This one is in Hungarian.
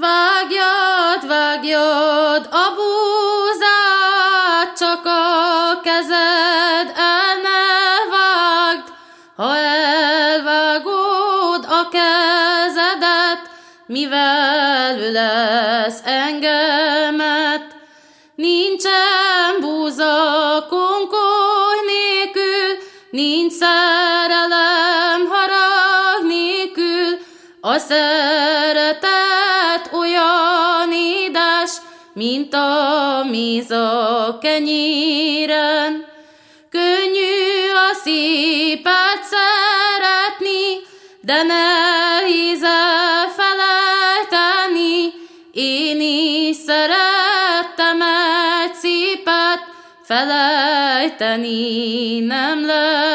Vágjad, vágjad a búzát, csak a kezed el ne vágd, ha elvágod a kezedet, mivel lesz engemet. Nincsen búza konkoly nélkül, nincs szerelem harag nélkül, a szeretet olyan édes, mint a míz a kenyéren. Könnyű a szépet szeretni, de nehéz felejteni. Én is szerettem egy szépet, felejteni nem lehet.